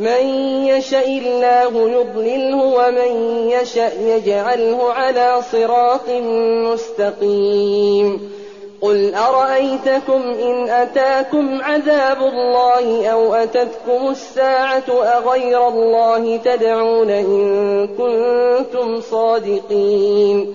من يشاء الله يضلله ومن يشاء يجعله على صراط مستقيم. قل أرأيتكم إن أتاكم عذاب الله أو أتتكم الساعة أغير الله تدعون إن كنتم صادقين؟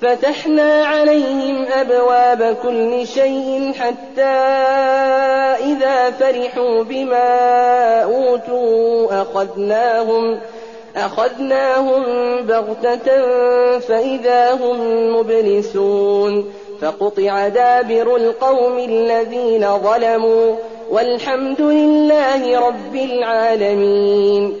فتحنا عليهم أبواب كل شيء حتى إذا فرحوا بما أوتوا أخذناهم أخذناهم بغتة فإذا هم مبلسون فقطع دابر القوم الذين ظلموا والحمد لله رب العالمين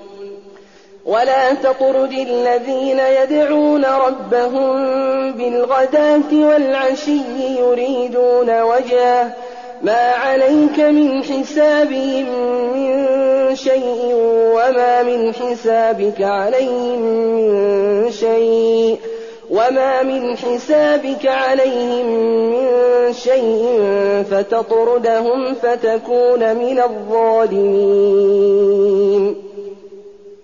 ولا تطرد الذين يدعون ربهم بالغداة والعشي يريدون وجهه. ما عليك من حسابهم من شيء وما من حسابك عليهم من شيء. وما من حسابك عليهم من شيء فتطردهم فتكون من الظالمين.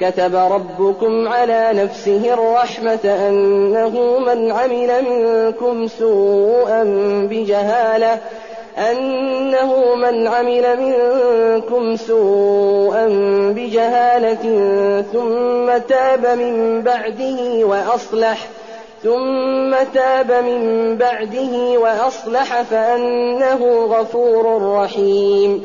كتب ربكم على نفسه الرحمة أنه من عمل منكم سوءا بجهالة أنه من عمل منكم سوءا بجهالة ثم تاب من بعده وأصلح ثم تاب من بعده وأصلح فأنه غفور رحيم.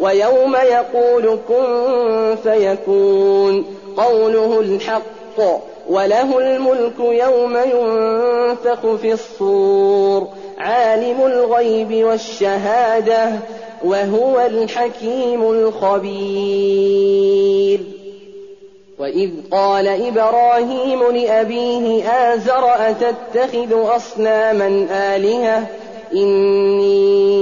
ويوم يقول كن فيكون. قوله الحق وله الملك يوم ينفخ في الصور. عالم الغيب والشهادة وهو الحكيم الخبير. وإذ قال إبراهيم لأبيه آزر أتتخذ أصناما آلهة إني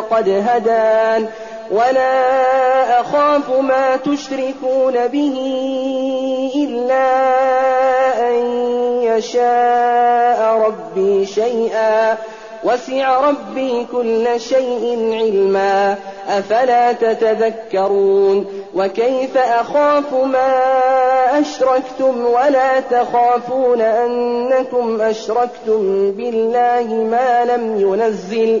وقد هدان. ولا أخاف ما تشركون به إلا أن يشاء ربي شيئا. وسع ربي كل شيء علما. أفلا تتذكرون؟ وكيف أخاف ما أشركتم؟ ولا تخافون أنكم أشركتم بالله ما لم ينزل.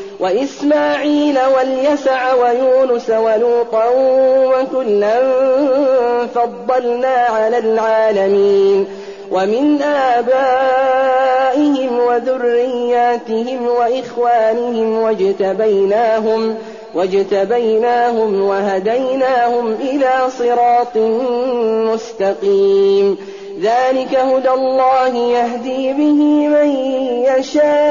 وإسماعيل واليسع ويونس ولوطا وكلا فضلنا على العالمين ومن آبائهم وذرياتهم وإخوانهم واجتبيناهم واجتبيناهم وهديناهم إلى صراط مستقيم. ذلك هدى الله يهدي به من يشاء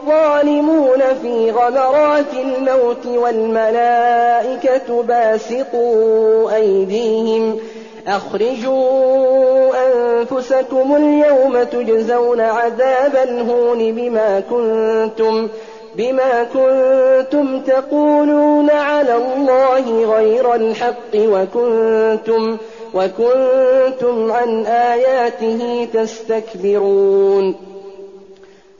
الظالمون في غمرات الموت والملائكة باسطوا أيديهم. أخرجوا أنفسكم اليوم تجزون عذاب الهون بما كنتم بما كنتم تقولون على الله غير الحق وكنتم وكنتم عن آياته تستكبرون.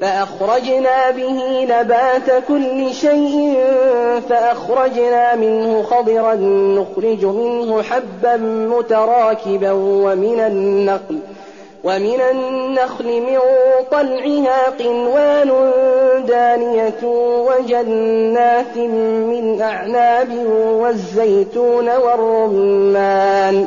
فأخرجنا به نبات كل شيء فأخرجنا منه خضرا نخرج منه حبا متراكبا ومن النخل ومن النخل من طلعها قنوان دانية وجنات من أعناب والزيتون والرمان.